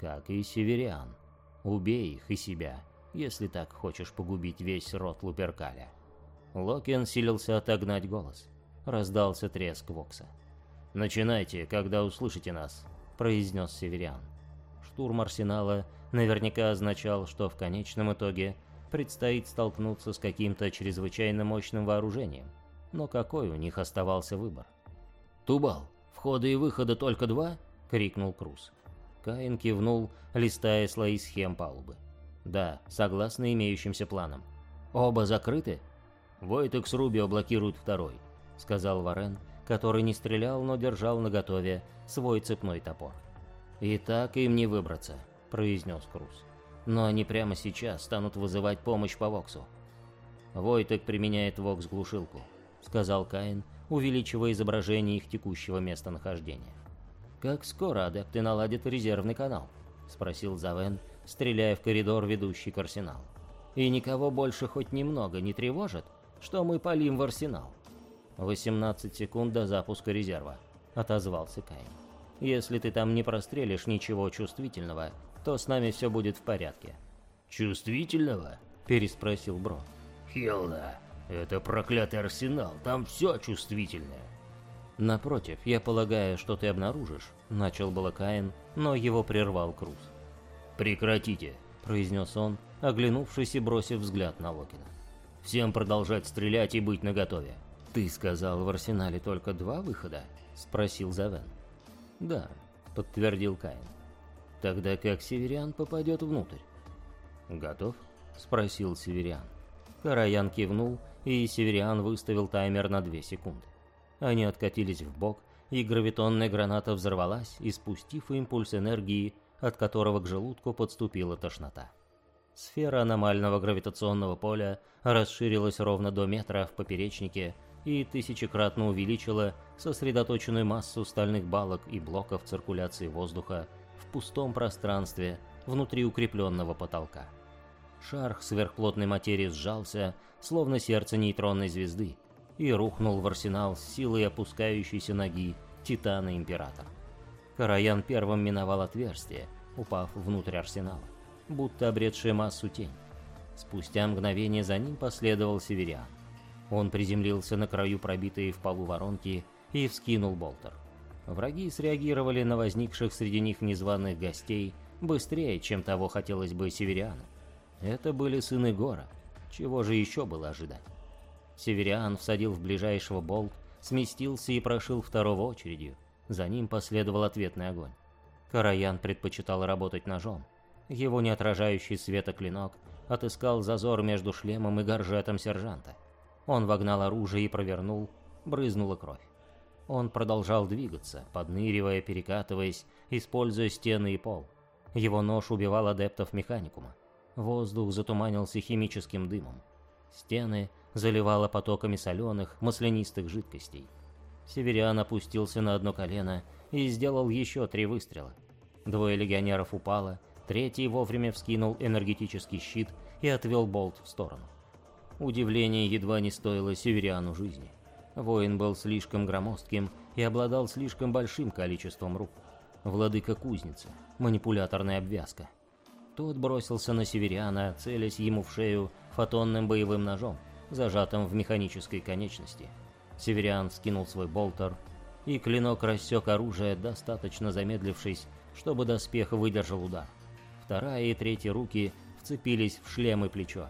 как и северян. Убей их и себя, если так хочешь погубить весь род Луперкаля. Локин силился отогнать голос. Раздался треск Вокса. «Начинайте, когда услышите нас», — произнес Северян. Штурм арсенала наверняка означал, что в конечном итоге предстоит столкнуться с каким-то чрезвычайно мощным вооружением. Но какой у них оставался выбор? «Тубал, входа и выхода только два?» — крикнул Круз. Каин кивнул, листая слои схем палубы. «Да, согласно имеющимся планам. Оба закрыты?» «Войтек с Рубио блокируют второй», — сказал Варен, который не стрелял, но держал наготове свой цепной топор. «И так им не выбраться», — произнес Круз. «Но они прямо сейчас станут вызывать помощь по Воксу». «Войтек применяет Вокс-глушилку», — сказал Каин, увеличивая изображение их текущего местонахождения. «Как скоро адепты наладят резервный канал?» — спросил Завен, стреляя в коридор, ведущий к арсеналу. «И никого больше хоть немного не тревожит, что мы палим в арсенал?» «18 секунд до запуска резерва», — отозвался Каин. «Если ты там не прострелишь ничего чувствительного, то с нами все будет в порядке». «Чувствительного?» — переспросил Бро. «Хелда, это проклятый арсенал, там все чувствительное». «Напротив, я полагаю, что ты обнаружишь», — начал было Каин, но его прервал Круз. «Прекратите», — произнес он, оглянувшись и бросив взгляд на Локина. «Всем продолжать стрелять и быть наготове». «Ты сказал, в арсенале только два выхода?» — спросил Завен. «Да», — подтвердил Каин. «Тогда как Северян попадет внутрь?» «Готов?» — спросил Северян. Караян кивнул, и Северян выставил таймер на две секунды. Они откатились в бок, и гравитонная граната взорвалась, испустив импульс энергии, от которого к желудку подступила тошнота. Сфера аномального гравитационного поля расширилась ровно до метра в поперечнике и тысячекратно увеличила сосредоточенную массу стальных балок и блоков циркуляции воздуха в пустом пространстве внутри укрепленного потолка. Шар сверхплотной материи сжался, словно сердце нейтронной звезды, и рухнул в арсенал с силой опускающейся ноги Титана Император. Караян первым миновал отверстие, упав внутрь арсенала, будто обретшая массу тень. Спустя мгновение за ним последовал Северян. Он приземлился на краю пробитой в полу воронки и вскинул болтер. Враги среагировали на возникших среди них незваных гостей быстрее, чем того хотелось бы Северяну. Это были сыны Гора, чего же еще было ожидать? Севериан всадил в ближайшего болт, сместился и прошил второго очередью. За ним последовал ответный огонь. Караян предпочитал работать ножом. Его неотражающий света клинок отыскал зазор между шлемом и горжетом сержанта. Он вогнал оружие и провернул, брызнула кровь. Он продолжал двигаться, подныривая, перекатываясь, используя стены и пол. Его нож убивал адептов механикума. Воздух затуманился химическим дымом. Стены заливало потоками соленых, маслянистых жидкостей. Севериан опустился на одно колено и сделал еще три выстрела. Двое легионеров упало, третий вовремя вскинул энергетический щит и отвел болт в сторону. Удивление едва не стоило Севериану жизни. Воин был слишком громоздким и обладал слишком большим количеством рук. Владыка кузницы, манипуляторная обвязка. Тот бросился на Севериана, целясь ему в шею фотонным боевым ножом зажатым в механической конечности. Севериан скинул свой болтер, и клинок рассек оружие, достаточно замедлившись, чтобы доспех выдержал удар. Вторая и третья руки вцепились в шлем и плечо.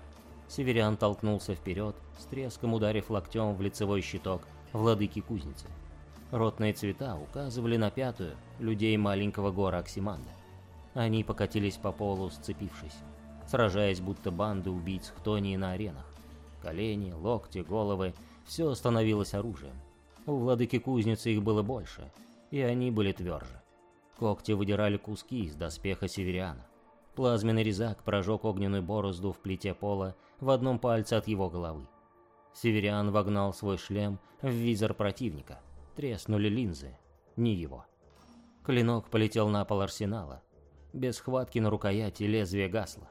Севериан толкнулся вперед, с треском ударив локтем в лицевой щиток владыки кузницы. Ротные цвета указывали на пятую, людей маленького гора Оксиманда. Они покатились по полу, сцепившись, сражаясь будто банды убийц Хтонии на аренах. Колени, локти, головы — все становилось оружием. У владыки кузницы их было больше, и они были тверже. Когти выдирали куски из доспеха северяна. Плазменный резак прожег огненную борозду в плите пола в одном пальце от его головы. Северян вогнал свой шлем в визор противника. Треснули линзы. Не его. Клинок полетел на пол арсенала. Без схватки на рукояти лезвие гасло.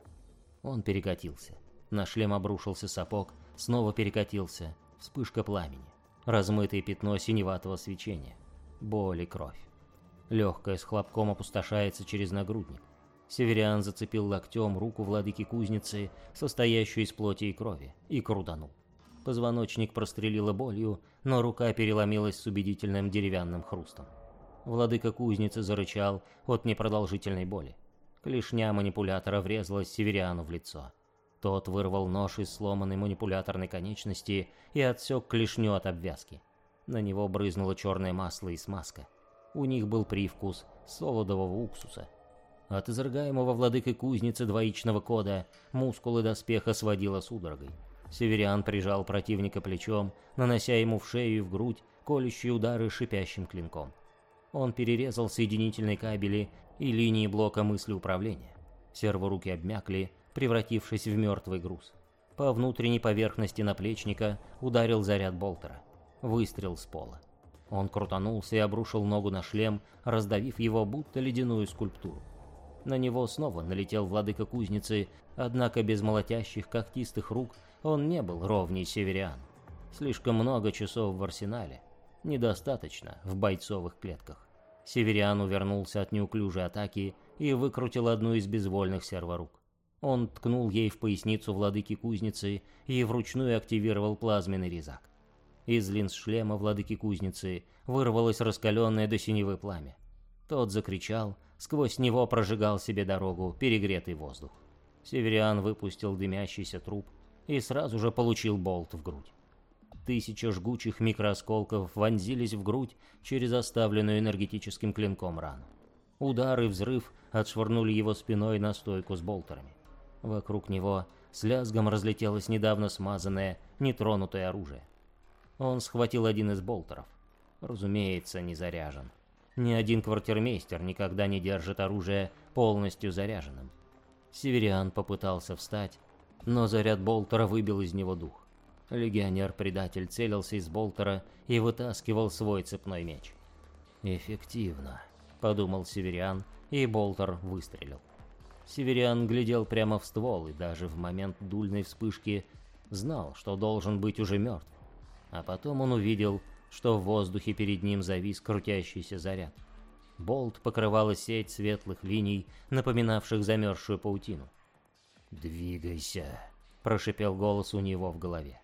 Он перекатился. На шлем обрушился сапог, снова перекатился, вспышка пламени, размытое пятно синеватого свечения, боль и кровь. Легкое с хлопком опустошается через нагрудник. Северян зацепил локтем руку владыки кузницы, состоящую из плоти и крови, и крутанул. Позвоночник прострелило болью, но рука переломилась с убедительным деревянным хрустом. Владыка кузницы зарычал от непродолжительной боли. Клешня манипулятора врезалась Севериану в лицо. Тот вырвал нож из сломанной манипуляторной конечности и отсек клешню от обвязки. На него брызнуло черное масло и смазка. У них был привкус солодового уксуса. От изрыгаемого владыкой кузницы двоичного кода мускулы доспеха сводило судорогой. Севериан прижал противника плечом, нанося ему в шею и в грудь колющие удары шипящим клинком. Он перерезал соединительные кабели и линии блока мысли управления. Серворуки обмякли, превратившись в мертвый груз. По внутренней поверхности наплечника ударил заряд болтера. Выстрел с пола. Он крутанулся и обрушил ногу на шлем, раздавив его будто ледяную скульптуру. На него снова налетел владыка кузницы, однако без молотящих когтистых рук он не был ровней северян. Слишком много часов в арсенале. Недостаточно в бойцовых клетках. Севериан увернулся от неуклюжей атаки и выкрутил одну из безвольных серворук. Он ткнул ей в поясницу владыки кузницы и вручную активировал плазменный резак. Из линз шлема владыки кузницы вырвалось раскаленное до синевы пламя. Тот закричал, сквозь него прожигал себе дорогу перегретый воздух. Севериан выпустил дымящийся труп и сразу же получил болт в грудь. Тысяча жгучих микроосколков вонзились в грудь через оставленную энергетическим клинком рану. Удар и взрыв отшвырнули его спиной на стойку с болтерами. Вокруг него с лязгом разлетелось недавно смазанное, нетронутое оружие. Он схватил один из болтеров. Разумеется, не заряжен. Ни один квартирмейстер никогда не держит оружие полностью заряженным. Севериан попытался встать, но заряд болтера выбил из него дух. Легионер-предатель целился из болтера и вытаскивал свой цепной меч. «Эффективно», — подумал Севериан, и болтер выстрелил. Севериан глядел прямо в ствол и даже в момент дульной вспышки знал, что должен быть уже мертв. А потом он увидел, что в воздухе перед ним завис крутящийся заряд. Болт покрывала сеть светлых линий, напоминавших замерзшую паутину. «Двигайся», — прошипел голос у него в голове.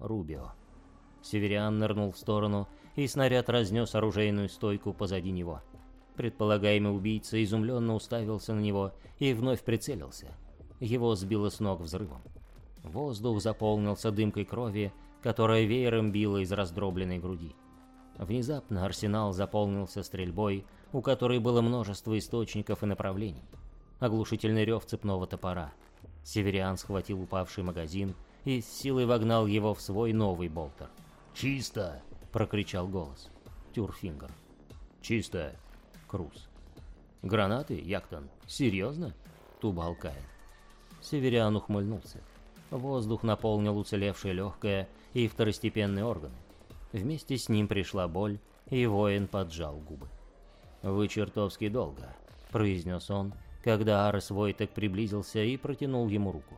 Рубио. Севериан нырнул в сторону, и снаряд разнес оружейную стойку позади него. Предполагаемый убийца изумленно уставился на него и вновь прицелился. Его сбило с ног взрывом. Воздух заполнился дымкой крови, которая веером била из раздробленной груди. Внезапно арсенал заполнился стрельбой, у которой было множество источников и направлений. Оглушительный рев цепного топора. Севериан схватил упавший магазин и с силой вогнал его в свой новый болтер. «Чисто!» — прокричал голос. Тюрфингер. «Чисто!» Круз. «Гранаты, Яктон? Серьезно?» Тубал Каин. Северян ухмыльнулся. Воздух наполнил уцелевшее легкое и второстепенные органы. Вместе с ним пришла боль, и воин поджал губы. «Вы чертовски долго», — произнес он, когда Арес Войтек приблизился и протянул ему руку.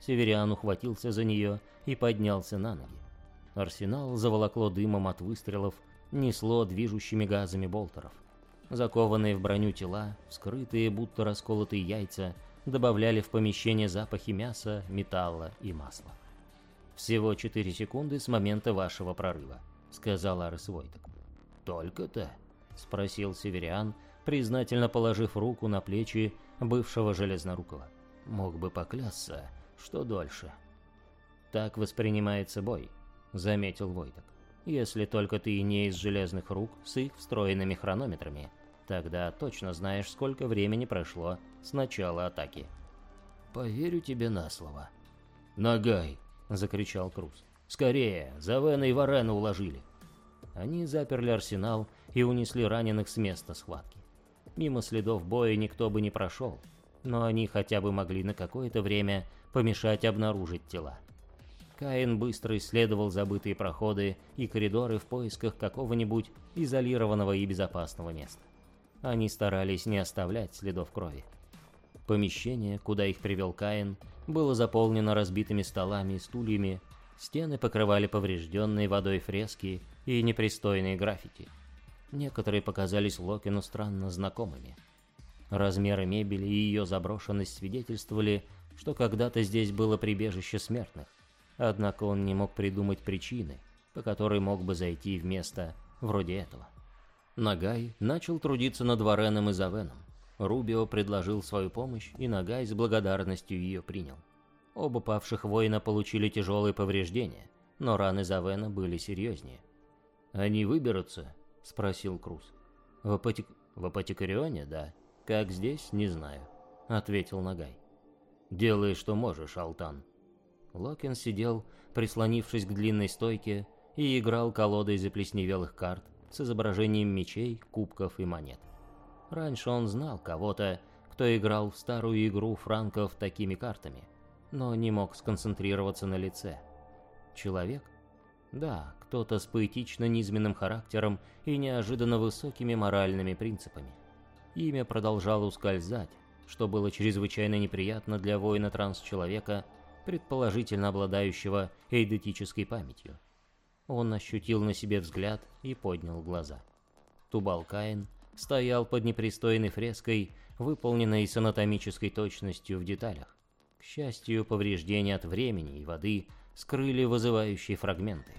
Северян ухватился за нее и поднялся на ноги. Арсенал заволокло дымом от выстрелов, несло движущими газами болтеров. Закованные в броню тела, вскрытые, будто расколотые яйца, добавляли в помещение запахи мяса, металла и масла. «Всего четыре секунды с момента вашего прорыва», — сказал Арес Войтек. «Только-то?» — спросил Севериан, признательно положив руку на плечи бывшего Железнорукова. «Мог бы поклясться, что дольше». «Так воспринимается бой», — заметил Войтек. Если только ты не из железных рук с их встроенными хронометрами, тогда точно знаешь, сколько времени прошло с начала атаки. Поверю тебе на слово. «Нагай!» — закричал Круз. «Скорее! Завена и Варена уложили!» Они заперли арсенал и унесли раненых с места схватки. Мимо следов боя никто бы не прошел, но они хотя бы могли на какое-то время помешать обнаружить тела. Каин быстро исследовал забытые проходы и коридоры в поисках какого-нибудь изолированного и безопасного места. Они старались не оставлять следов крови. Помещение, куда их привел Каин, было заполнено разбитыми столами и стульями, стены покрывали поврежденные водой фрески и непристойные граффити. Некоторые показались Локину странно знакомыми. Размеры мебели и ее заброшенность свидетельствовали, что когда-то здесь было прибежище смертных, однако он не мог придумать причины, по которой мог бы зайти в место вроде этого. Нагай начал трудиться над Вареном и Завеном. Рубио предложил свою помощь, и Нагай с благодарностью ее принял. Оба павших воина получили тяжелые повреждения, но раны Завена были серьезнее. «Они выберутся?» — спросил Круз. «В, апотек... «В апотекарионе, да. Как здесь, не знаю», — ответил Нагай. «Делай, что можешь, Алтан». Локин сидел, прислонившись к длинной стойке, и играл колодой заплесневелых карт с изображением мечей, кубков и монет. Раньше он знал кого-то, кто играл в старую игру франков такими картами, но не мог сконцентрироваться на лице. Человек? Да, кто-то с поэтично-низменным характером и неожиданно высокими моральными принципами. Имя продолжало ускользать, что было чрезвычайно неприятно для воина-трансчеловека, предположительно обладающего эйдетической памятью. Он ощутил на себе взгляд и поднял глаза. Тубал Каин стоял под непристойной фреской, выполненной с анатомической точностью в деталях. К счастью, повреждения от времени и воды скрыли вызывающие фрагменты.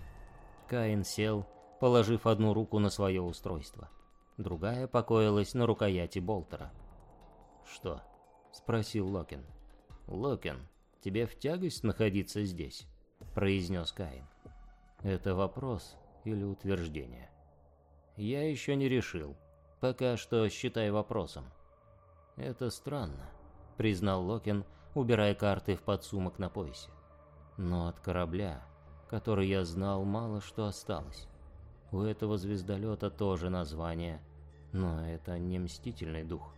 Каин сел, положив одну руку на свое устройство. Другая покоилась на рукояти болтера. «Что?» — спросил Локин. «Локин, тебе в тягость находиться здесь?» — произнес Каин. «Это вопрос или утверждение?» «Я еще не решил», Пока что считай вопросом. Это странно, признал Локин, убирая карты в подсумок на поясе. Но от корабля, который я знал, мало что осталось. У этого звездолета тоже название, но это не мстительный дух.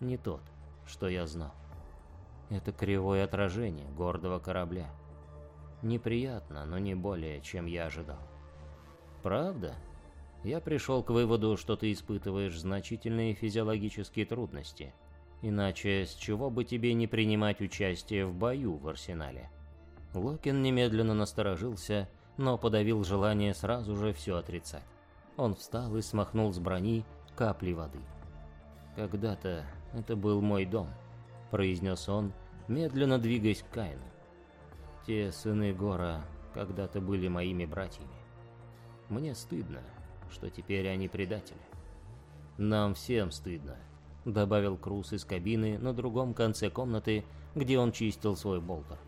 Не тот, что я знал. Это кривое отражение гордого корабля. Неприятно, но не более, чем я ожидал. «Правда?» я пришел к выводу, что ты испытываешь значительные физиологические трудности. Иначе с чего бы тебе не принимать участие в бою в арсенале? Локин немедленно насторожился, но подавил желание сразу же все отрицать. Он встал и смахнул с брони капли воды. «Когда-то это был мой дом», — произнес он, медленно двигаясь к Каину. «Те сыны Гора когда-то были моими братьями. Мне стыдно, что теперь они предатели. «Нам всем стыдно», — добавил Круз из кабины на другом конце комнаты, где он чистил свой болтер.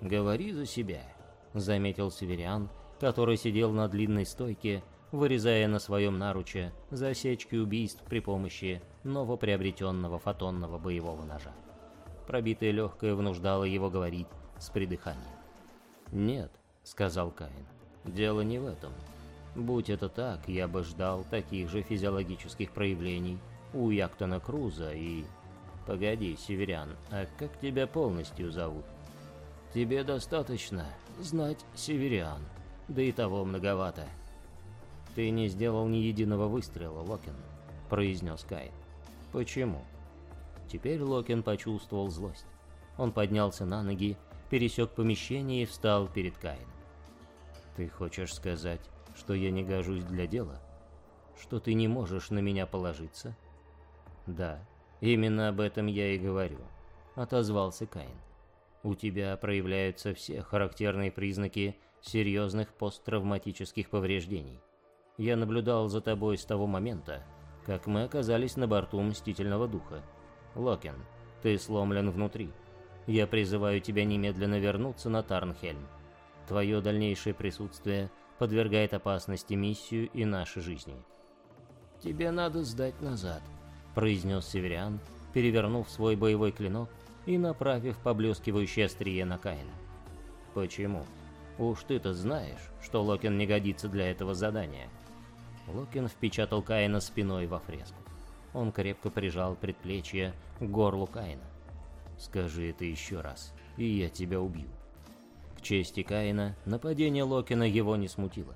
«Говори за себя», — заметил Севериан, который сидел на длинной стойке, вырезая на своем наруче засечки убийств при помощи новоприобретенного фотонного боевого ножа. Пробитое легкое внуждало его говорить с придыханием. «Нет», — сказал Каин, — «дело не в этом. Будь это так, я бы ждал таких же физиологических проявлений у Яктона Круза и... Погоди, Северян, а как тебя полностью зовут? Тебе достаточно знать Северян, да и того многовато. Ты не сделал ни единого выстрела, Локин, произнес Кай. Почему? Теперь Локин почувствовал злость. Он поднялся на ноги, пересек помещение и встал перед Каином. Ты хочешь сказать, что я не гожусь для дела? Что ты не можешь на меня положиться? Да, именно об этом я и говорю, отозвался Каин. У тебя проявляются все характерные признаки серьезных посттравматических повреждений. Я наблюдал за тобой с того момента, как мы оказались на борту Мстительного Духа. Локин, ты сломлен внутри. Я призываю тебя немедленно вернуться на Тарнхельм. Твое дальнейшее присутствие – подвергает опасности миссию и наши жизни. «Тебе надо сдать назад», — произнес Северян, перевернув свой боевой клинок и направив поблескивающее острие на Каина. «Почему? Уж ты-то знаешь, что Локин не годится для этого задания». Локин впечатал Каина спиной во фреску. Он крепко прижал предплечье к горлу Каина. «Скажи это еще раз, и я тебя убью» чести Каина, нападение Локина его не смутило.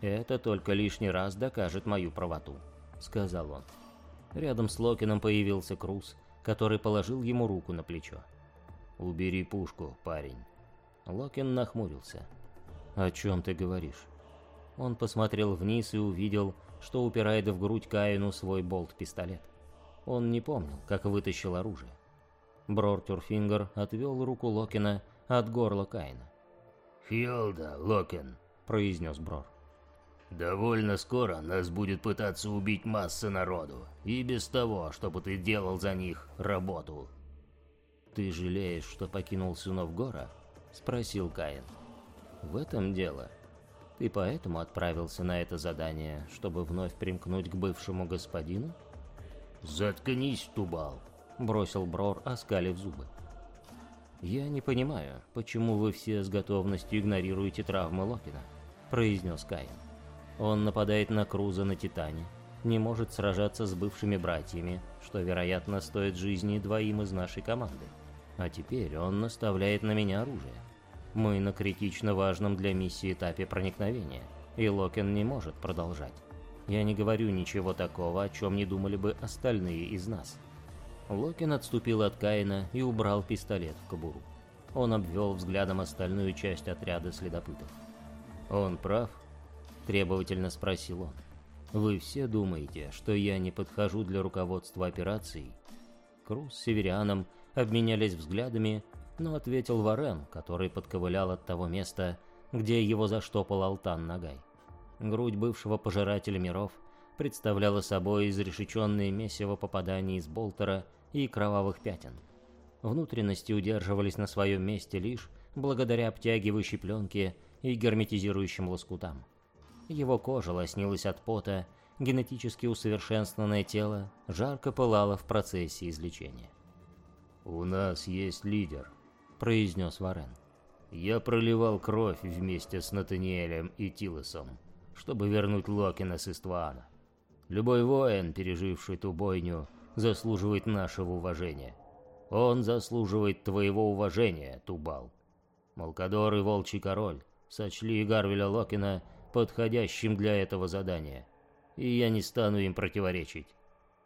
«Это только лишний раз докажет мою правоту», — сказал он. Рядом с Локином появился Круз, который положил ему руку на плечо. «Убери пушку, парень». Локин нахмурился. «О чем ты говоришь?» Он посмотрел вниз и увидел, что упирает в грудь Каину свой болт-пистолет. Он не помнил, как вытащил оружие. Брор Тюрфингер отвел руку Локина от горла Каина. «Хьолда, Локин», — произнес Брор. «Довольно скоро нас будет пытаться убить масса народу, и без того, чтобы ты делал за них работу». «Ты жалеешь, что покинул сынов Гора?» — спросил Каин. «В этом дело. Ты поэтому отправился на это задание, чтобы вновь примкнуть к бывшему господину?» «Заткнись, Тубал!» — бросил Брор, оскалив зубы. «Я не понимаю, почему вы все с готовностью игнорируете травмы Локина», — произнес Каин. «Он нападает на Круза на Титане, не может сражаться с бывшими братьями, что, вероятно, стоит жизни двоим из нашей команды. А теперь он наставляет на меня оружие. Мы на критично важном для миссии этапе проникновения, и Локин не может продолжать. Я не говорю ничего такого, о чем не думали бы остальные из нас». Локин отступил от Каина и убрал пистолет в кобуру. Он обвел взглядом остальную часть отряда следопытов. «Он прав?» – требовательно спросил он. «Вы все думаете, что я не подхожу для руководства операцией?» Круз с Северианом обменялись взглядами, но ответил Варен, который подковылял от того места, где его заштопал Алтан Нагай. Грудь бывшего пожирателя миров представляла собой изрешеченное месиво попаданий из болтера и кровавых пятен. Внутренности удерживались на своем месте лишь благодаря обтягивающей пленке и герметизирующим лоскутам. Его кожа лоснилась от пота, генетически усовершенствованное тело жарко пылало в процессе излечения. «У нас есть лидер», — произнес Варен. «Я проливал кровь вместе с Натаниэлем и Тилосом, чтобы вернуть Локина с Иствана. Любой воин, переживший ту бойню, заслуживает нашего уважения. Он заслуживает твоего уважения, Тубал. Малкадор и Волчий Король сочли Гарвеля Локина подходящим для этого задания, и я не стану им противоречить.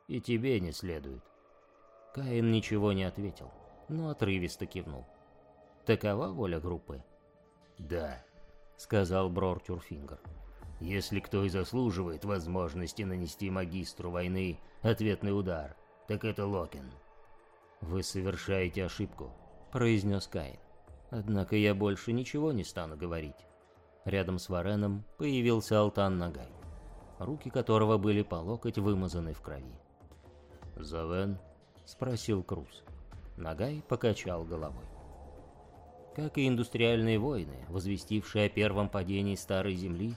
И тебе не следует. Каин ничего не ответил, но отрывисто кивнул. Такова воля группы? Да, сказал Брор Тюрфингер. Если кто и заслуживает возможности нанести магистру войны ответный удар, так это Локин. «Вы совершаете ошибку», — произнес Каин. «Однако я больше ничего не стану говорить». Рядом с Вареном появился Алтан Нагай, руки которого были по локоть вымазаны в крови. «Завен?» — спросил Круз. Нагай покачал головой. Как и индустриальные войны, возвестившие о первом падении Старой Земли,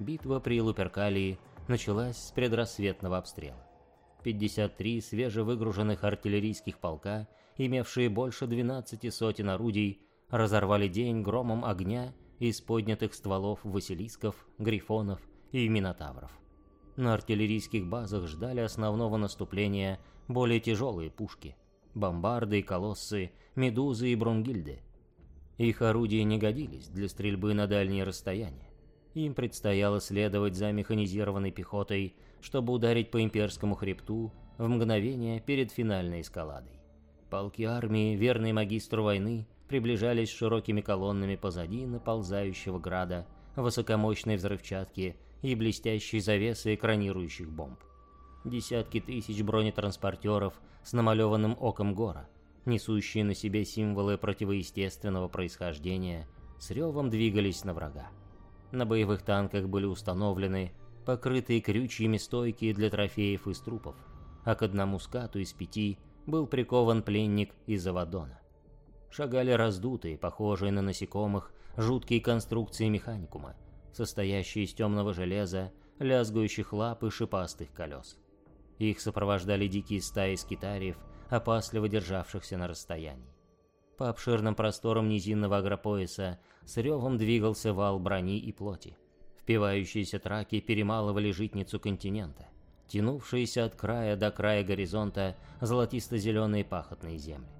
Битва при Луперкалии началась с предрассветного обстрела. 53 свежевыгруженных артиллерийских полка, имевшие больше 12 сотен орудий, разорвали день громом огня из поднятых стволов василисков, грифонов и минотавров. На артиллерийских базах ждали основного наступления более тяжелые пушки – бомбарды и колоссы, медузы и брунгильды. Их орудия не годились для стрельбы на дальние расстояния. Им предстояло следовать за механизированной пехотой, чтобы ударить по имперскому хребту в мгновение перед финальной эскаладой. Полки армии, верные магистру войны, приближались широкими колоннами позади наползающего града, высокомощной взрывчатки и блестящей завесы экранирующих бомб. Десятки тысяч бронетранспортеров с намалеванным оком гора, несущие на себе символы противоестественного происхождения, с ревом двигались на врага. На боевых танках были установлены покрытые крючьями стойки для трофеев из трупов, а к одному скату из пяти был прикован пленник из Авадона. Шагали раздутые, похожие на насекомых, жуткие конструкции механикума, состоящие из темного железа, лязгающих лап и шипастых колес. Их сопровождали дикие стаи скитариев, опасливо державшихся на расстоянии. По обширным просторам низинного агропояса с ревом двигался вал брони и плоти. Впивающиеся траки перемалывали житницу континента, тянувшиеся от края до края горизонта золотисто-зеленые пахотные земли.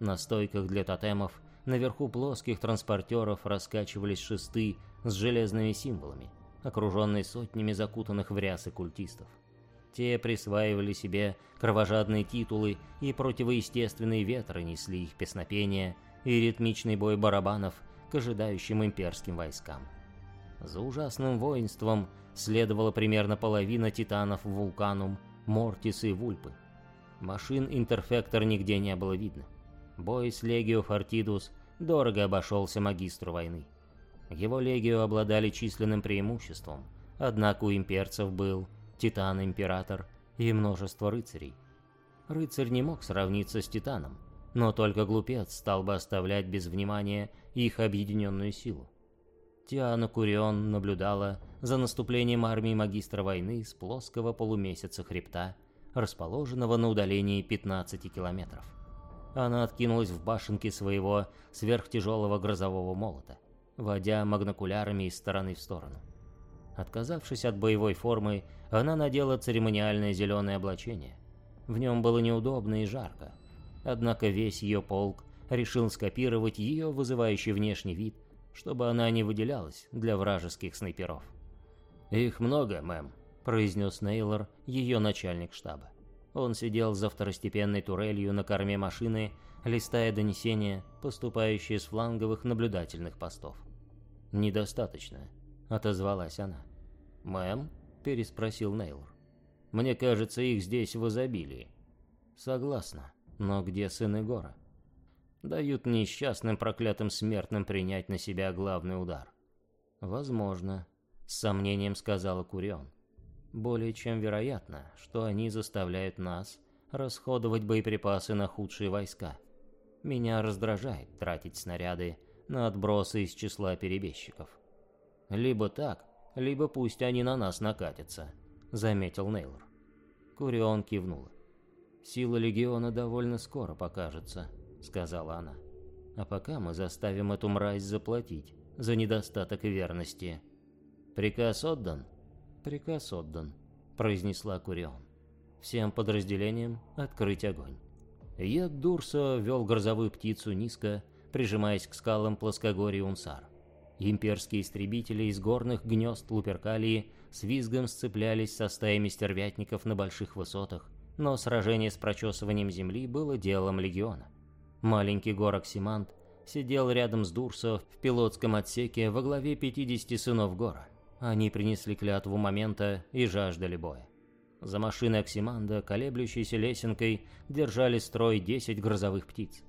На стойках для тотемов наверху плоских транспортеров раскачивались шесты с железными символами, окруженные сотнями закутанных в рясы культистов. Те присваивали себе кровожадные титулы, и противоестественные ветры несли их песнопения и ритмичный бой барабанов к ожидающим имперским войскам. За ужасным воинством следовала примерно половина титанов Вулканум, Мортис и Вульпы. Машин Интерфектор нигде не было видно. Бой с Легио Фортидус дорого обошелся магистру войны. Его Легио обладали численным преимуществом, однако у имперцев был Титан-Император и множество рыцарей. Рыцарь не мог сравниться с Титаном, но только глупец стал бы оставлять без внимания их объединенную силу. Тиана Курион наблюдала за наступлением армии магистра войны с плоского полумесяца хребта, расположенного на удалении 15 километров. Она откинулась в башенке своего сверхтяжелого грозового молота, водя магнокулярами из стороны в сторону. Отказавшись от боевой формы, она надела церемониальное зеленое облачение. В нем было неудобно и жарко, однако весь ее полк решил скопировать ее вызывающий внешний вид, чтобы она не выделялась для вражеских снайперов. «Их много, мэм», — произнес Нейлор, ее начальник штаба. Он сидел за второстепенной турелью на корме машины, листая донесения, поступающие с фланговых наблюдательных постов. «Недостаточно», — отозвалась она. «Мэм?» — переспросил Нейлор. «Мне кажется, их здесь в изобилии». «Согласна. Но где сыны Гора?» «Дают несчастным проклятым смертным принять на себя главный удар». «Возможно», — с сомнением сказала Курион. Более чем вероятно, что они заставляют нас расходовать боеприпасы на худшие войска. Меня раздражает тратить снаряды на отбросы из числа перебежчиков. Либо так, либо пусть они на нас накатятся, заметил Нейлор. Курион кивнула. Сила легиона довольно скоро покажется, сказала она. А пока мы заставим эту мразь заплатить за недостаток верности. Приказ отдан? «Приказ отдан», — произнесла Курион. «Всем подразделениям открыть огонь». Ед Дурсо вел грозовую птицу низко, прижимаясь к скалам плоскогорья Унсар. Имперские истребители из горных гнезд Луперкалии с визгом сцеплялись со стаями стервятников на больших высотах, но сражение с прочесыванием земли было делом легиона. Маленький горок Симант сидел рядом с Дурсо в пилотском отсеке во главе 50 сынов гора. Они принесли клятву момента и жаждали боя. За машиной Оксиманда, колеблющейся лесенкой, держали строй 10 грозовых птиц.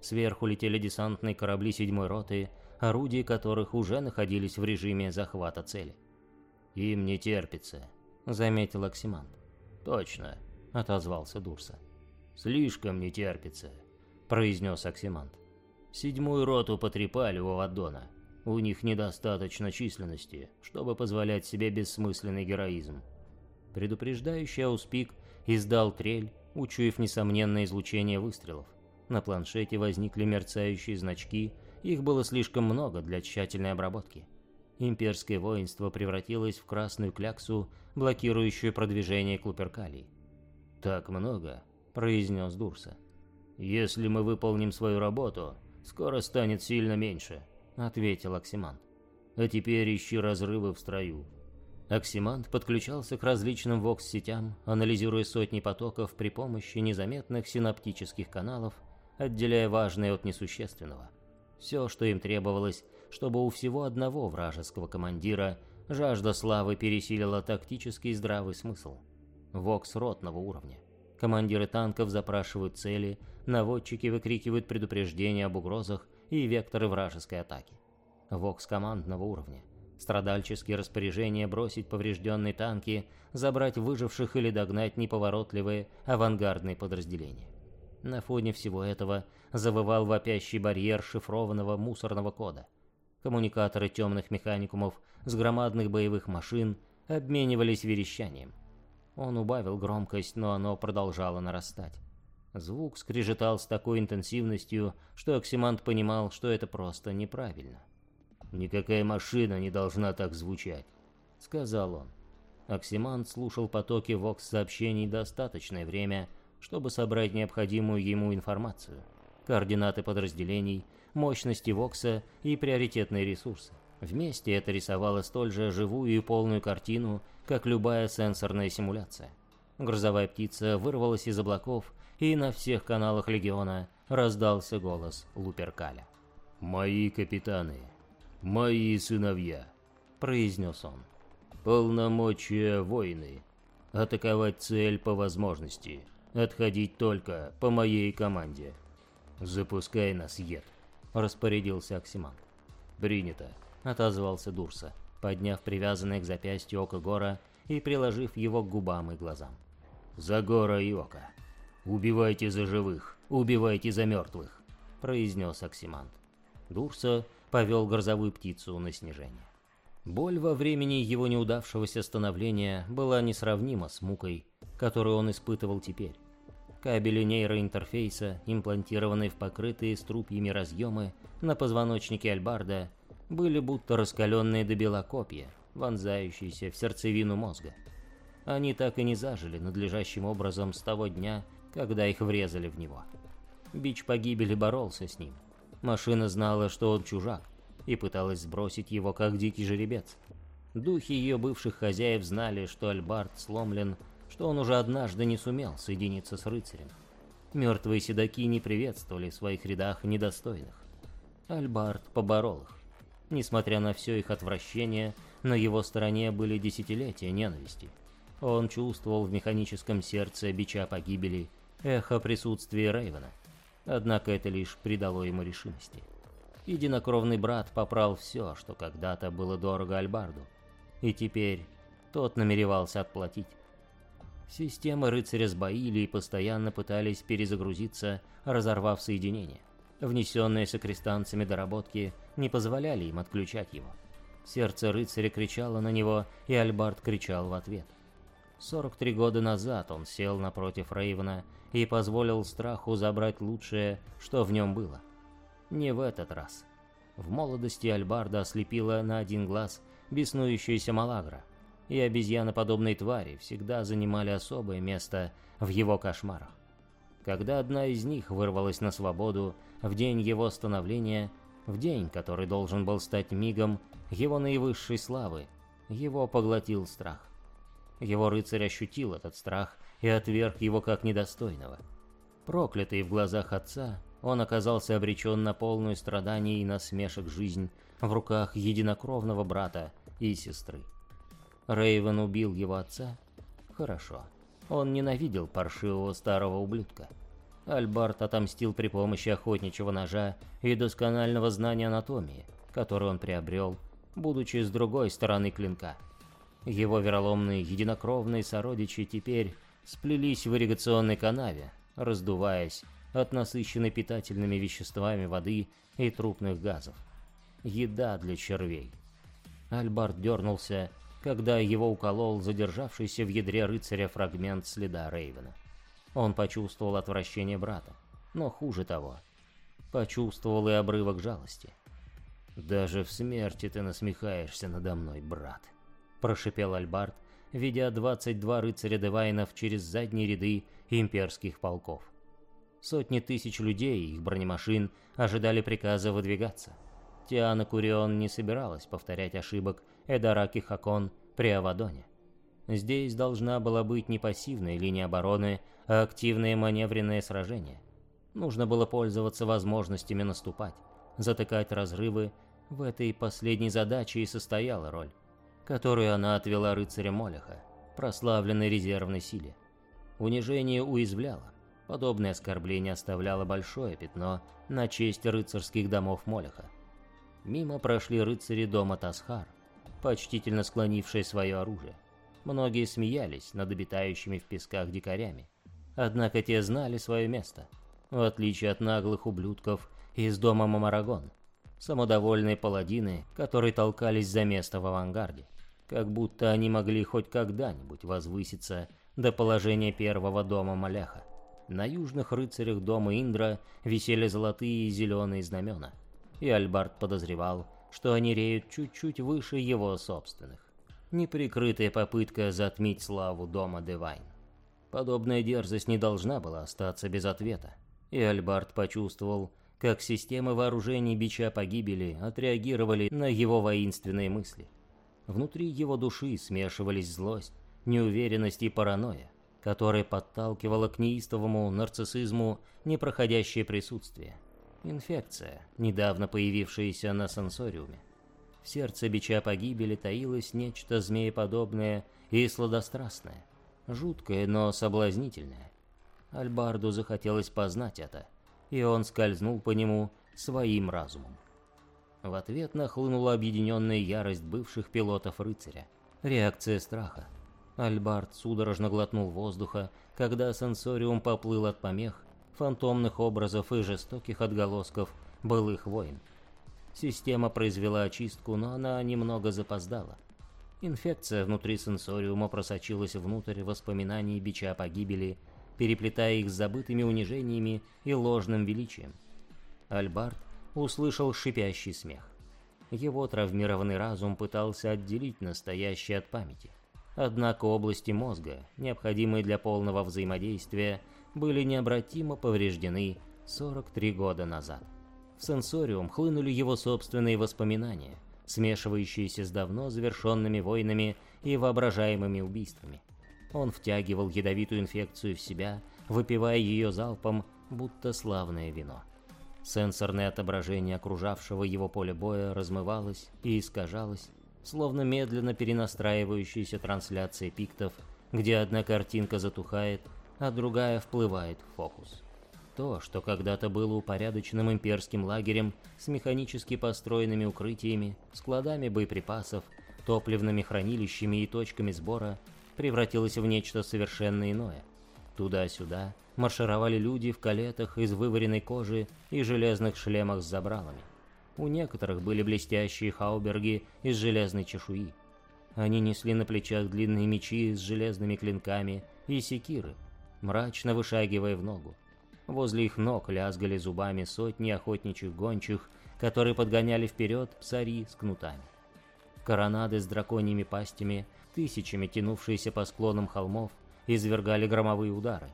Сверху летели десантные корабли седьмой роты, орудия которых уже находились в режиме захвата цели. «Им не терпится», — заметил Оксиманд. «Точно», — отозвался Дурса. «Слишком не терпится», — произнес Оксиманд. «Седьмую роту потрепали у Авадона, у них недостаточно численности, чтобы позволять себе бессмысленный героизм. Предупреждающий ауспик издал трель, учуяв несомненное излучение выстрелов. На планшете возникли мерцающие значки, их было слишком много для тщательной обработки. Имперское воинство превратилось в красную кляксу, блокирующую продвижение к Луперкалии. «Так много», — произнес Дурса. «Если мы выполним свою работу, скоро станет сильно меньше». — ответил Оксимант. «А теперь ищи разрывы в строю». Оксимант подключался к различным вокс-сетям, анализируя сотни потоков при помощи незаметных синаптических каналов, отделяя важное от несущественного. Все, что им требовалось, чтобы у всего одного вражеского командира жажда славы пересилила тактический здравый смысл. Вокс ротного уровня. Командиры танков запрашивают цели, наводчики выкрикивают предупреждения об угрозах и векторы вражеской атаки. Вокс командного уровня. Страдальческие распоряжения бросить поврежденные танки, забрать выживших или догнать неповоротливые авангардные подразделения. На фоне всего этого завывал вопящий барьер шифрованного мусорного кода. Коммуникаторы темных механикумов с громадных боевых машин обменивались верещанием. Он убавил громкость, но оно продолжало нарастать. Звук скрежетал с такой интенсивностью, что Оксимант понимал, что это просто неправильно. «Никакая машина не должна так звучать», — сказал он. Оксимант слушал потоки вокс-сообщений достаточное время, чтобы собрать необходимую ему информацию. Координаты подразделений, мощности вокса и приоритетные ресурсы. Вместе это рисовало столь же живую и полную картину, как любая сенсорная симуляция. Грозовая птица вырвалась из облаков и на всех каналах Легиона раздался голос Луперкаля. «Мои капитаны, мои сыновья», — произнес он. «Полномочия войны. Атаковать цель по возможности. Отходить только по моей команде. Запускай нас, ед, распорядился Оксиман. Принято, отозвался Дурса, подняв привязанное к запястью око Гора и приложив его к губам и глазам. За Гора и Ока. Убивайте за живых, убивайте за мертвых, произнес Оксимант. Дурса повел грозовую птицу на снижение. Боль во времени его неудавшегося становления была несравнима с мукой, которую он испытывал теперь. Кабели нейроинтерфейса, имплантированные в покрытые струпьями разъемы на позвоночнике Альбарда, были будто раскаленные до бела копья, вонзающиеся в сердцевину мозга. Они так и не зажили надлежащим образом с того дня, когда их врезали в него. Бич погибели боролся с ним. Машина знала, что он чужак, и пыталась сбросить его, как дикий жеребец. Духи ее бывших хозяев знали, что Альбард сломлен, что он уже однажды не сумел соединиться с рыцарем. Мертвые седаки не приветствовали в своих рядах недостойных. Альбард поборол их. Несмотря на все их отвращение, на его стороне были десятилетия ненависти. Он чувствовал в механическом сердце бича погибели эхо присутствия Рейвена. Однако это лишь придало ему решимости. Единокровный брат попрал все, что когда-то было дорого Альбарду. И теперь тот намеревался отплатить. Системы рыцаря сбоили и постоянно пытались перезагрузиться, разорвав соединение. Внесенные сокрестанцами доработки не позволяли им отключать его. Сердце рыцаря кричало на него, и Альбард кричал в ответ. 43 года назад он сел напротив Рейвена и позволил страху забрать лучшее, что в нем было. Не в этот раз. В молодости Альбарда ослепила на один глаз беснующаяся Малагра, и обезьяноподобные твари всегда занимали особое место в его кошмарах. Когда одна из них вырвалась на свободу в день его становления, в день, который должен был стать мигом его наивысшей славы, его поглотил страх. Его рыцарь ощутил этот страх и отверг его как недостойного. Проклятый в глазах отца, он оказался обречен на полную страданий и насмешек жизнь в руках единокровного брата и сестры. Рейвен убил его отца? Хорошо. Он ненавидел паршивого старого ублюдка. Альбарт отомстил при помощи охотничьего ножа и досконального знания анатомии, который он приобрел, будучи с другой стороны клинка. Его вероломные единокровные сородичи теперь сплелись в ирригационной канаве, раздуваясь от насыщенной питательными веществами воды и трупных газов. Еда для червей. Альбарт дернулся, когда его уколол задержавшийся в ядре рыцаря фрагмент следа Рейвена. Он почувствовал отвращение брата, но хуже того, почувствовал и обрывок жалости. «Даже в смерти ты насмехаешься надо мной, брат», — прошипел Альбарт, ведя 22 рыцаря Девайнов через задние ряды имперских полков. Сотни тысяч людей и их бронемашин ожидали приказа выдвигаться. Тиана Курион не собиралась повторять ошибок Эдараки Хакон при Авадоне. Здесь должна была быть не пассивная линия обороны, а активное маневренное сражение. Нужно было пользоваться возможностями наступать, затыкать разрывы. В этой последней задаче и состояла роль, которую она отвела рыцаря Молеха, прославленной резервной силе. Унижение уязвляло, Подобное оскорбление оставляло большое пятно на честь рыцарских домов Молеха. Мимо прошли рыцари дома Тасхар, почтительно склонившие свое оружие. Многие смеялись над обитающими в песках дикарями. Однако те знали свое место, в отличие от наглых ублюдков из дома Мамарагон. Самодовольные паладины, которые толкались за место в авангарде, как будто они могли хоть когда-нибудь возвыситься до положения первого дома Маляха. На южных рыцарях дома Индра висели золотые и зеленые знамена, и Альбарт подозревал, что они реют чуть-чуть выше его собственных. Неприкрытая попытка затмить славу дома Девайн. Подобная дерзость не должна была остаться без ответа, и Альбарт почувствовал, как системы вооружений бича погибели отреагировали на его воинственные мысли. Внутри его души смешивались злость, неуверенность и паранойя которое подталкивало к неистовому нарциссизму непроходящее присутствие. Инфекция, недавно появившаяся на сенсориуме. В сердце бича погибели таилось нечто змееподобное и сладострастное, жуткое, но соблазнительное. Альбарду захотелось познать это, и он скользнул по нему своим разумом. В ответ нахлынула объединенная ярость бывших пилотов рыцаря. Реакция страха. Альбард судорожно глотнул воздуха, когда сенсориум поплыл от помех, фантомных образов и жестоких отголосков былых войн. Система произвела очистку, но она немного запоздала. Инфекция внутри сенсориума просочилась внутрь воспоминаний бича погибели, переплетая их с забытыми унижениями и ложным величием. Альбард услышал шипящий смех. Его травмированный разум пытался отделить настоящее от памяти. Однако области мозга, необходимые для полного взаимодействия, были необратимо повреждены 43 года назад. В сенсориум хлынули его собственные воспоминания, смешивающиеся с давно завершенными войнами и воображаемыми убийствами. Он втягивал ядовитую инфекцию в себя, выпивая ее залпом, будто славное вино. Сенсорное отображение окружавшего его поля боя размывалось и искажалось, словно медленно перенастраивающиеся трансляции пиктов, где одна картинка затухает, а другая вплывает в фокус. То, что когда-то было упорядоченным имперским лагерем с механически построенными укрытиями, складами боеприпасов, топливными хранилищами и точками сбора, превратилось в нечто совершенно иное. Туда-сюда маршировали люди в калетах из вываренной кожи и железных шлемах с забралами. У некоторых были блестящие хауберги из железной чешуи. Они несли на плечах длинные мечи с железными клинками и секиры, мрачно вышагивая в ногу. Возле их ног лязгали зубами сотни охотничьих гончих, которые подгоняли вперед псари с кнутами. Коронады с драконьими пастями, тысячами тянувшиеся по склонам холмов, извергали громовые удары.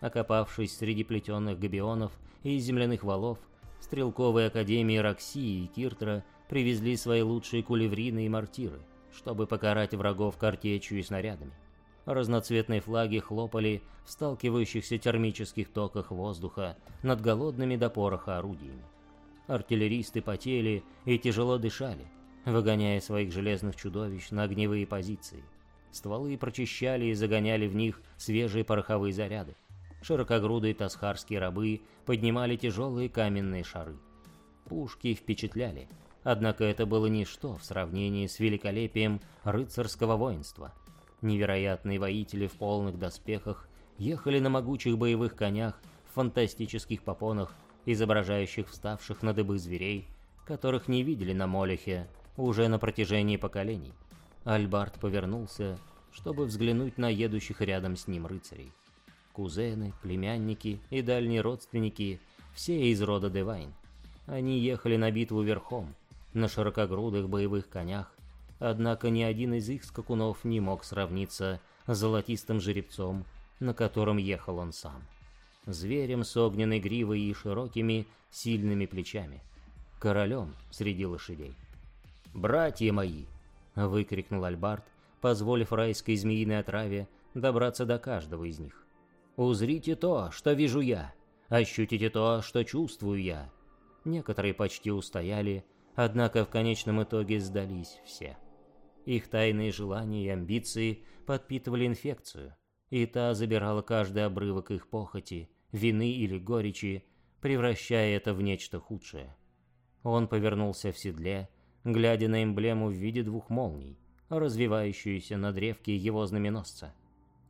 Окопавшись среди плетенных габионов и земляных валов, стрелковые академии Роксии и Киртра привезли свои лучшие кулеврины и мортиры, чтобы покарать врагов картечью и снарядами. Разноцветные флаги хлопали в сталкивающихся термических токах воздуха над голодными до пороха орудиями. Артиллеристы потели и тяжело дышали, выгоняя своих железных чудовищ на огневые позиции. Стволы прочищали и загоняли в них свежие пороховые заряды. Широкогрудые тасхарские рабы поднимали тяжелые каменные шары. Пушки впечатляли, однако это было ничто в сравнении с великолепием рыцарского воинства. Невероятные воители в полных доспехах ехали на могучих боевых конях в фантастических попонах, изображающих вставших на дыбы зверей, которых не видели на Молехе уже на протяжении поколений. Альбард повернулся, чтобы взглянуть на едущих рядом с ним рыцарей кузены, племянники и дальние родственники, все из рода Девайн. Они ехали на битву верхом, на широкогрудых боевых конях, однако ни один из их скакунов не мог сравниться с золотистым жеребцом, на котором ехал он сам. Зверем с огненной гривой и широкими, сильными плечами. Королем среди лошадей. «Братья мои!» — выкрикнул Альбард, позволив райской змеиной отраве добраться до каждого из них. Узрите то, что вижу я, ощутите то, что чувствую я. Некоторые почти устояли, однако в конечном итоге сдались все. Их тайные желания и амбиции подпитывали инфекцию, и та забирала каждый обрывок их похоти, вины или горечи, превращая это в нечто худшее. Он повернулся в седле, глядя на эмблему в виде двух молний, развивающуюся на древке его знаменосца.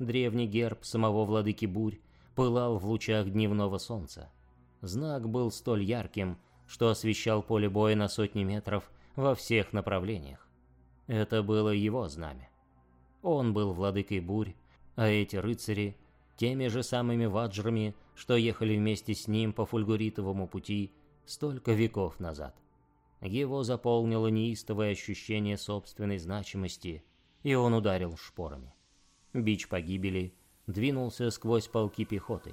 Древний герб самого владыки бурь пылал в лучах дневного солнца. Знак был столь ярким, что освещал поле боя на сотни метров во всех направлениях. Это было его знамя. Он был владыкой бурь, а эти рыцари — теми же самыми ваджрами, что ехали вместе с ним по фульгуритовому пути столько веков назад. Его заполнило неистовое ощущение собственной значимости, и он ударил шпорами бич погибели, двинулся сквозь полки пехоты.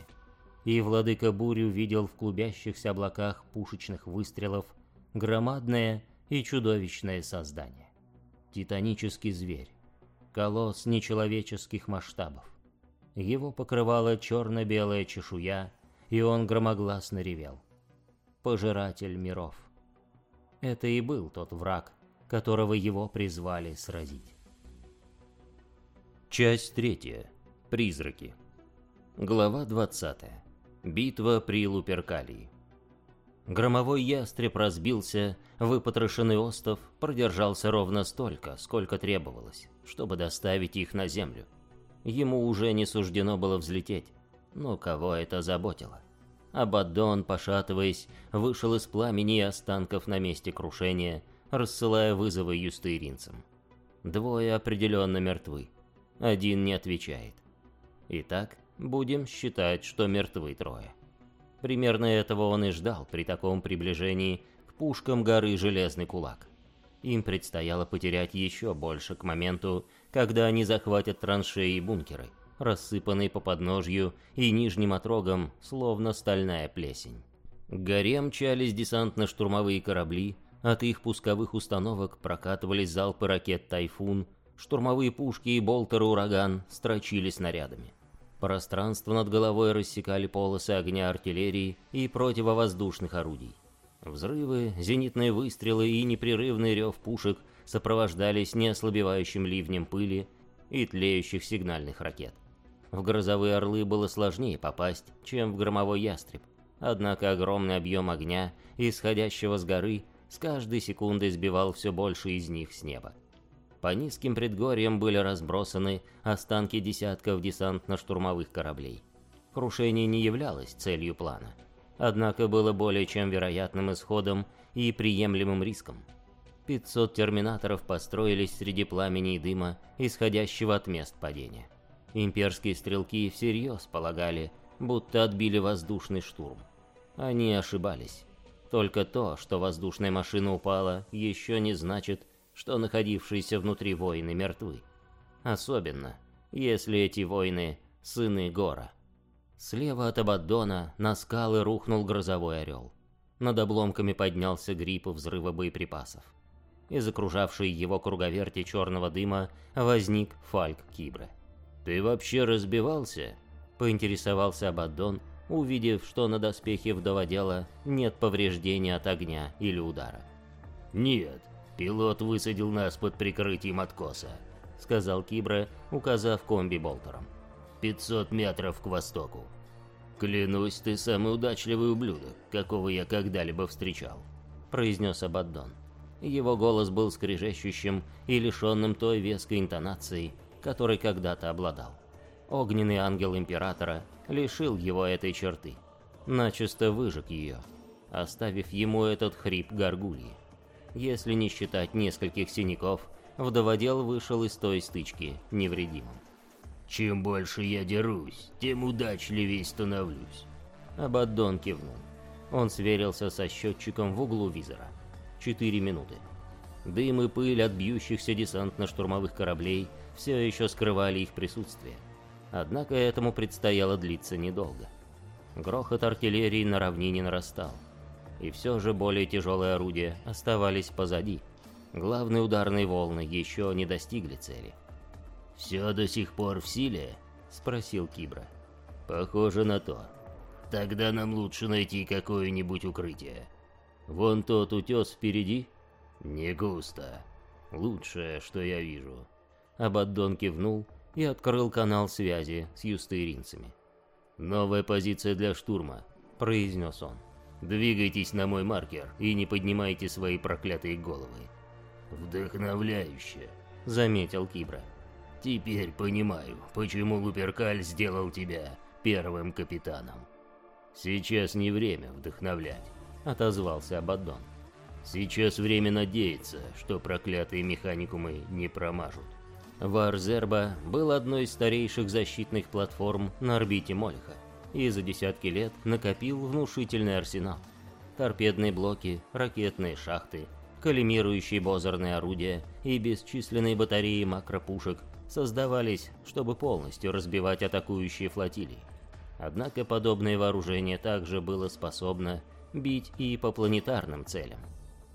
И владыка бури увидел в клубящихся облаках пушечных выстрелов громадное и чудовищное создание. Титанический зверь, колосс нечеловеческих масштабов. Его покрывала черно-белая чешуя, и он громогласно ревел. Пожиратель миров. Это и был тот враг, которого его призвали сразить. Часть третья. Призраки. Глава 20. Битва при Луперкалии. Громовой ястреб разбился, выпотрошенный остов продержался ровно столько, сколько требовалось, чтобы доставить их на землю. Ему уже не суждено было взлететь, но кого это заботило? Абаддон, пошатываясь, вышел из пламени и останков на месте крушения, рассылая вызовы юстыринцам. Двое определенно мертвы, один не отвечает. Итак, будем считать, что мертвы трое. Примерно этого он и ждал при таком приближении к пушкам горы Железный Кулак. Им предстояло потерять еще больше к моменту, когда они захватят траншеи и бункеры, рассыпанные по подножью и нижним отрогам, словно стальная плесень. К горе мчались десантно-штурмовые корабли, от их пусковых установок прокатывались залпы ракет «Тайфун», штурмовые пушки и болтеры «Ураган» строчили снарядами. Пространство над головой рассекали полосы огня артиллерии и противовоздушных орудий. Взрывы, зенитные выстрелы и непрерывный рев пушек сопровождались неослабевающим ливнем пыли и тлеющих сигнальных ракет. В грозовые орлы было сложнее попасть, чем в громовой ястреб, однако огромный объем огня, исходящего с горы, с каждой секундой сбивал все больше из них с неба. По низким предгорьям были разбросаны останки десятков десантно-штурмовых кораблей. Крушение не являлось целью плана, однако было более чем вероятным исходом и приемлемым риском. 500 терминаторов построились среди пламени и дыма, исходящего от мест падения. Имперские стрелки всерьез полагали, будто отбили воздушный штурм. Они ошибались. Только то, что воздушная машина упала, еще не значит, что находившиеся внутри воины мертвы. Особенно, если эти воины — сыны Гора. Слева от Абаддона на скалы рухнул грозовой орел. Над обломками поднялся гриб взрыва боеприпасов. Из окружавшей его круговерти черного дыма возник Фальк Кибре. «Ты вообще разбивался?» — поинтересовался Абаддон, увидев, что на доспехе вдоводела нет повреждения от огня или удара. «Нет, «Пилот высадил нас под прикрытием откоса», — сказал Кибра, указав комби болтером. «500 метров к востоку». «Клянусь, ты самый удачливый ублюдок, какого я когда-либо встречал», — произнес Абаддон. Его голос был скрежещущим и лишенным той веской интонации, которой когда-то обладал. Огненный ангел Императора лишил его этой черты, начисто выжег ее, оставив ему этот хрип горгульи. Если не считать нескольких синяков, вдоводел вышел из той стычки невредимым. «Чем больше я дерусь, тем удачливее становлюсь», — Абаддон кивнул. Он сверился со счетчиком в углу визора. Четыре минуты. Дым и пыль от бьющихся десантно-штурмовых кораблей все еще скрывали их присутствие. Однако этому предстояло длиться недолго. Грохот артиллерии на равнине нарастал и все же более тяжелые орудия оставались позади. Главные ударные волны еще не достигли цели. «Все до сих пор в силе?» — спросил Кибра. «Похоже на то. Тогда нам лучше найти какое-нибудь укрытие. Вон тот утес впереди?» «Не густо. Лучшее, что я вижу». Абаддон кивнул и открыл канал связи с юстыринцами. «Новая позиция для штурма», — произнес он. Двигайтесь на мой маркер и не поднимайте свои проклятые головы. Вдохновляюще, заметил Кибра. Теперь понимаю, почему Луперкаль сделал тебя первым капитаном. Сейчас не время вдохновлять, отозвался Абаддон. Сейчас время надеяться, что проклятые механикумы не промажут. Варзерба был одной из старейших защитных платформ на орбите Молиха и за десятки лет накопил внушительный арсенал. Торпедные блоки, ракетные шахты, коллимирующие бозерные орудия и бесчисленные батареи макропушек создавались, чтобы полностью разбивать атакующие флотилии. Однако подобное вооружение также было способно бить и по планетарным целям.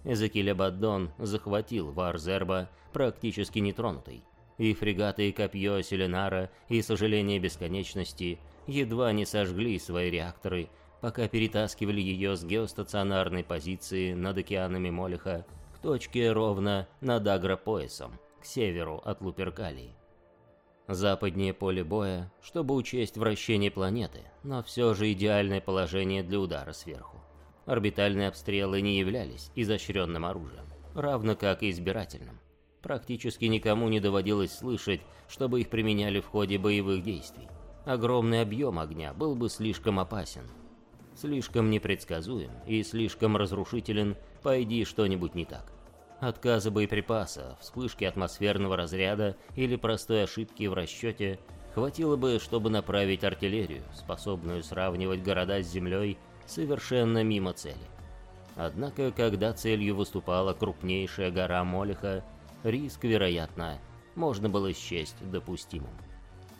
Эзекиль Абаддон захватил Варзерба практически нетронутой, и фрегаты Копье Селенара и Сожаление Бесконечности едва не сожгли свои реакторы, пока перетаскивали ее с геостационарной позиции над океанами Молиха к точке ровно над агропоясом, к северу от Луперкалии. Западнее поле боя, чтобы учесть вращение планеты, но все же идеальное положение для удара сверху. Орбитальные обстрелы не являлись изощренным оружием, равно как и избирательным. Практически никому не доводилось слышать, чтобы их применяли в ходе боевых действий. Огромный объем огня был бы слишком опасен. Слишком непредсказуем и слишком разрушителен, пойди что-нибудь не так. Отказа боеприпаса, вспышки атмосферного разряда или простой ошибки в расчете хватило бы, чтобы направить артиллерию, способную сравнивать города с землей, совершенно мимо цели. Однако, когда целью выступала крупнейшая гора Молиха, риск, вероятно, можно было счесть допустимым.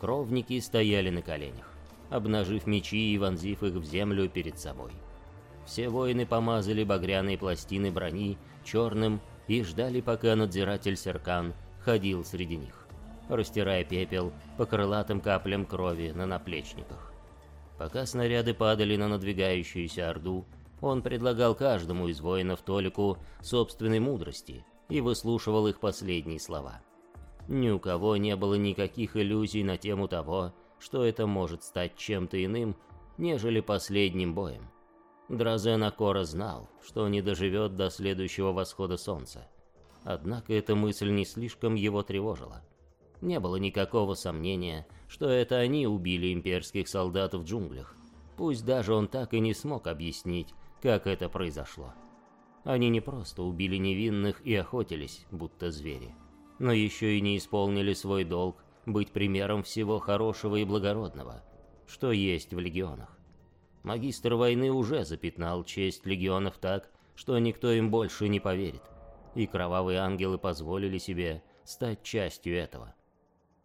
Кровники стояли на коленях, обнажив мечи и вонзив их в землю перед собой. Все воины помазали багряные пластины брони черным и ждали, пока надзиратель Серкан ходил среди них, растирая пепел по крылатым каплям крови на наплечниках. Пока снаряды падали на надвигающуюся орду, он предлагал каждому из воинов Толику собственной мудрости и выслушивал их последние слова. Ни у кого не было никаких иллюзий на тему того, что это может стать чем-то иным, нежели последним боем. Дразен Акора знал, что не доживет до следующего восхода солнца. Однако эта мысль не слишком его тревожила. Не было никакого сомнения, что это они убили имперских солдат в джунглях. Пусть даже он так и не смог объяснить, как это произошло. Они не просто убили невинных и охотились, будто звери, но еще и не исполнили свой долг быть примером всего хорошего и благородного, что есть в легионах. Магистр войны уже запятнал честь легионов так, что никто им больше не поверит. И кровавые ангелы позволили себе стать частью этого.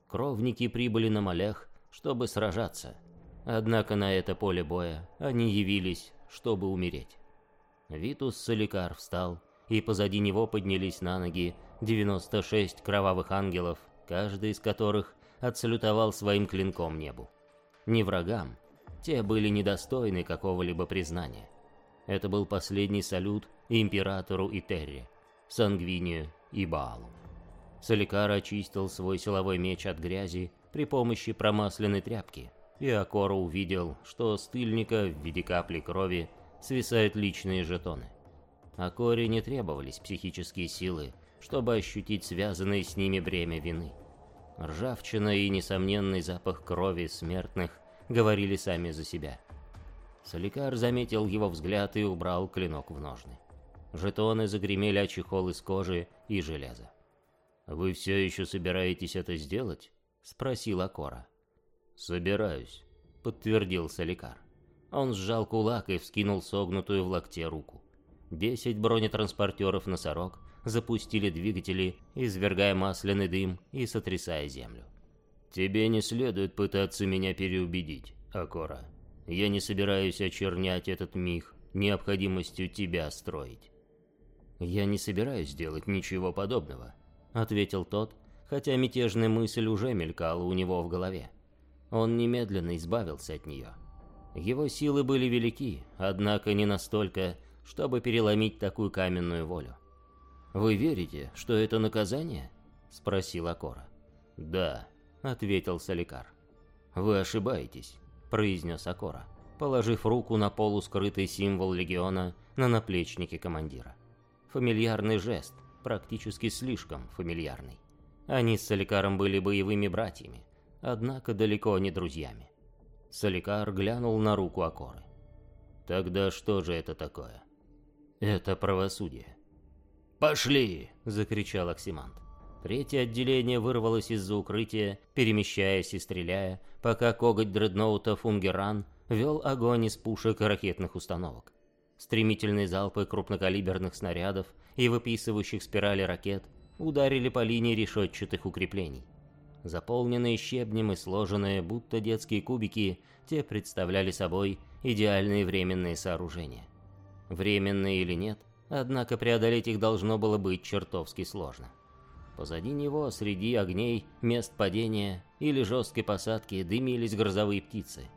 Кровники прибыли на молях, чтобы сражаться. Однако на это поле боя они явились, чтобы умереть. Витус Соликар встал, и позади него поднялись на ноги 96 кровавых ангелов, каждый из которых отсалютовал своим клинком небу. Не врагам, те были недостойны какого-либо признания. Это был последний салют императору и Терри, Сангвинию и Баалу. Саликар очистил свой силовой меч от грязи при помощи промасленной тряпки, и Акора увидел, что с тыльника в виде капли крови свисают личные жетоны. Акоре не требовались психические силы, чтобы ощутить связанное с ними бремя вины. Ржавчина и несомненный запах крови смертных говорили сами за себя. Соликар заметил его взгляд и убрал клинок в ножны. Жетоны загремели о чехол из кожи и железа. «Вы все еще собираетесь это сделать?» — спросил Акора. «Собираюсь», — подтвердил Соликар. Он сжал кулак и вскинул согнутую в локте руку. Десять бронетранспортеров «Носорог» запустили двигатели, извергая масляный дым и сотрясая землю. «Тебе не следует пытаться меня переубедить, Акора. Я не собираюсь очернять этот миг необходимостью тебя строить». «Я не собираюсь делать ничего подобного», — ответил тот, хотя мятежная мысль уже мелькала у него в голове. Он немедленно избавился от нее. Его силы были велики, однако не настолько, чтобы переломить такую каменную волю. «Вы верите, что это наказание?» — спросил Акора. «Да», — ответил Саликар. «Вы ошибаетесь», — произнес Акора, положив руку на полускрытый символ легиона на наплечнике командира. Фамильярный жест, практически слишком фамильярный. Они с Саликаром были боевыми братьями, однако далеко не друзьями. Саликар глянул на руку Акоры. «Тогда что же это такое?» «Это правосудие». «Пошли!» — закричал Оксимант. Третье отделение вырвалось из-за укрытия, перемещаясь и стреляя, пока коготь дредноута Фунгеран вел огонь из пушек и ракетных установок. Стремительные залпы крупнокалиберных снарядов и выписывающих спирали ракет ударили по линии решетчатых укреплений. Заполненные щебнем и сложенные, будто детские кубики, те представляли собой идеальные временные сооружения. Временные или нет, однако преодолеть их должно было быть чертовски сложно. Позади него, среди огней, мест падения или жесткой посадки, дымились грозовые птицы.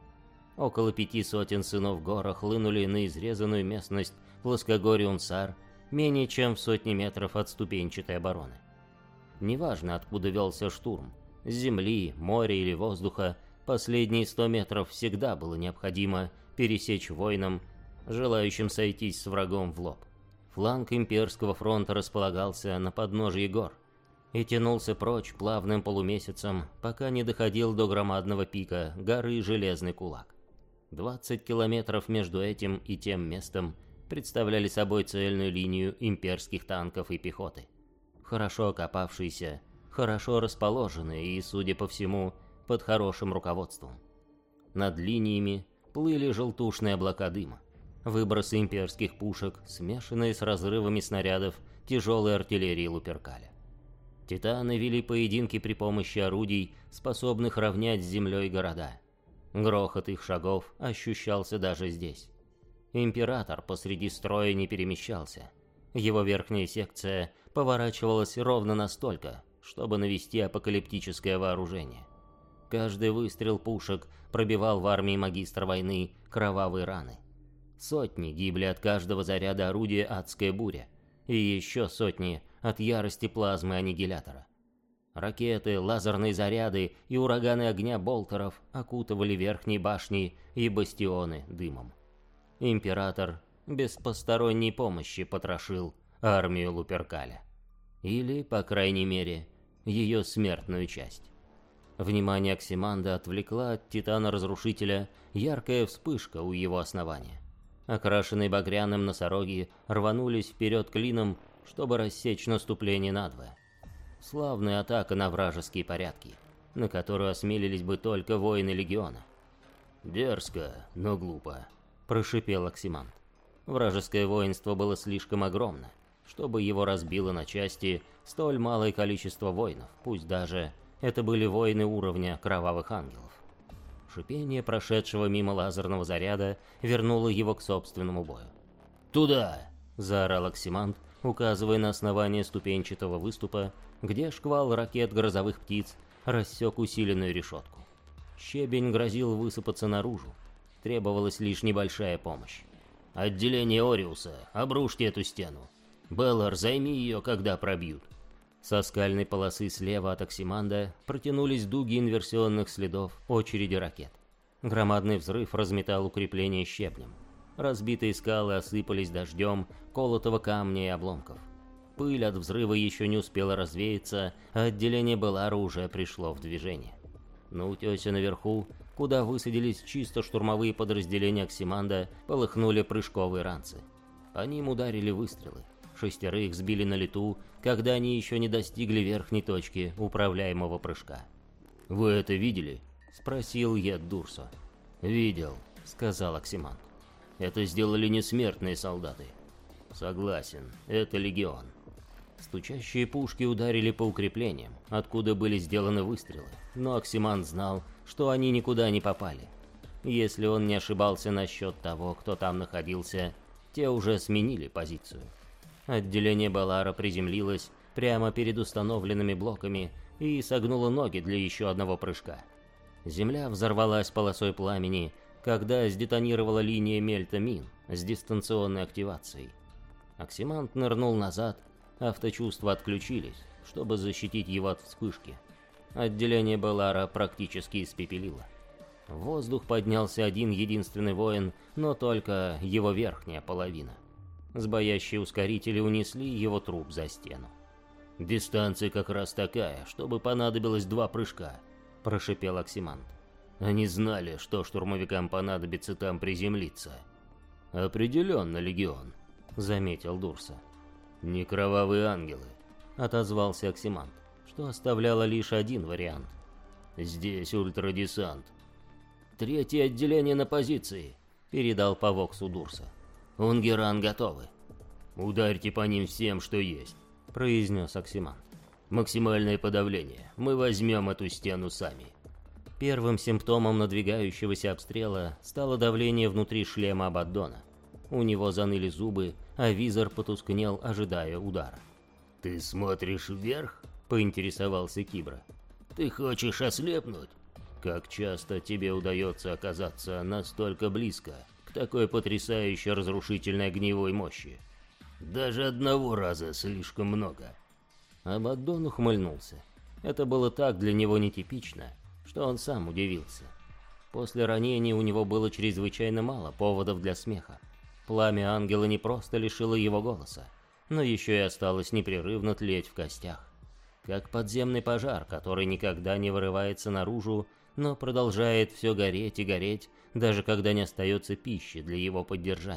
Около пяти сотен сынов гора хлынули на изрезанную местность Плоскогорье-Унсар, менее чем в сотни метров от ступенчатой обороны. Неважно, откуда велся штурм, С земли, моря или воздуха последние 100 метров всегда было необходимо пересечь воинам, желающим сойтись с врагом в лоб. Фланг имперского фронта располагался на подножье гор и тянулся прочь плавным полумесяцем, пока не доходил до громадного пика горы Железный Кулак. 20 километров между этим и тем местом представляли собой цельную линию имперских танков и пехоты. Хорошо окопавшиеся, хорошо расположенные и, судя по всему, под хорошим руководством. Над линиями плыли желтушные облака дыма. Выбросы имперских пушек, смешанные с разрывами снарядов тяжелой артиллерии Луперкаля. Титаны вели поединки при помощи орудий, способных равнять с землей города. Грохот их шагов ощущался даже здесь. Император посреди строя не перемещался. Его верхняя секция поворачивалась ровно настолько, чтобы навести апокалиптическое вооружение. Каждый выстрел пушек пробивал в армии магистра войны кровавые раны. Сотни гибли от каждого заряда орудия «Адская буря», и еще сотни от ярости плазмы аннигилятора. Ракеты, лазерные заряды и ураганы огня болтеров окутывали верхние башни и бастионы дымом. Император без посторонней помощи потрошил армию Луперкаля. Или, по крайней мере, ее смертную часть. Внимание Оксиманда отвлекла от Титана-Разрушителя яркая вспышка у его основания. Окрашенные багряным носороги рванулись вперед клином, чтобы рассечь наступление надвое. Славная атака на вражеские порядки, на которую осмелились бы только воины Легиона. «Дерзко, но глупо», — прошипел Оксимант. Вражеское воинство было слишком огромно, чтобы его разбило на части столь малое количество воинов, пусть даже это были воины уровня Кровавых Ангелов. Шипение прошедшего мимо лазерного заряда вернуло его к собственному бою. «Туда!» — заорал Оксимант, указывая на основание ступенчатого выступа, где шквал ракет грозовых птиц рассек усиленную решетку. Щебень грозил высыпаться наружу. Требовалась лишь небольшая помощь. «Отделение Ориуса, обрушьте эту стену. Беллар, займи ее, когда пробьют. Со скальной полосы слева от Оксиманда протянулись дуги инверсионных следов очереди ракет. Громадный взрыв разметал укрепление щепнем. Разбитые скалы осыпались дождем колотого камня и обломков. Пыль от взрыва еще не успела развеяться, а отделение Белара уже пришло в движение. На утесе наверху, куда высадились чисто штурмовые подразделения Оксиманда, полыхнули прыжковые ранцы. По ним ударили выстрелы. Шестерых сбили на лету, когда они еще не достигли верхней точки управляемого прыжка. «Вы это видели?» — спросил Ед Дурсо. «Видел», — сказал Оксимант. «Это сделали не смертные солдаты». «Согласен, это легион». Стучащие пушки ударили по укреплениям, откуда были сделаны выстрелы, но Оксимант знал, что они никуда не попали. Если он не ошибался насчет того, кто там находился, те уже сменили позицию. Отделение Балара приземлилось прямо перед установленными блоками и согнуло ноги для еще одного прыжка. Земля взорвалась полосой пламени, когда сдетонировала линия мельта мин с дистанционной активацией. Оксимант нырнул назад, авточувства отключились, чтобы защитить его от вспышки. Отделение Белара практически испепелило. В воздух поднялся один единственный воин, но только его верхняя половина. Сбоящие ускорители унесли его труп за стену. «Дистанция как раз такая, чтобы понадобилось два прыжка», – прошипел Оксимант. «Они знали, что штурмовикам понадобится там приземлиться». «Определенно, Легион», — заметил Дурса. «Не кровавые ангелы», — отозвался Оксимант, что оставляло лишь один вариант. «Здесь ультрадесант». «Третье отделение на позиции», — передал по Воксу Дурса. Унгеран готовы. Ударьте по ним всем, что есть, произнес Оксиман. Максимальное подавление. Мы возьмем эту стену сами. Первым симптомом надвигающегося обстрела стало давление внутри шлема Абаддона. У него заныли зубы, а визор потускнел, ожидая удара. «Ты смотришь вверх?» — поинтересовался Кибра. «Ты хочешь ослепнуть?» «Как часто тебе удается оказаться настолько близко?» Такой потрясающей разрушительной огневой мощи. Даже одного раза слишком много. Абаддон ухмыльнулся. Это было так для него нетипично, что он сам удивился. После ранения у него было чрезвычайно мало поводов для смеха. Пламя ангела не просто лишило его голоса, но еще и осталось непрерывно тлеть в костях. Как подземный пожар, который никогда не вырывается наружу, но продолжает все гореть и гореть, даже когда не остается пищи для его поддержания.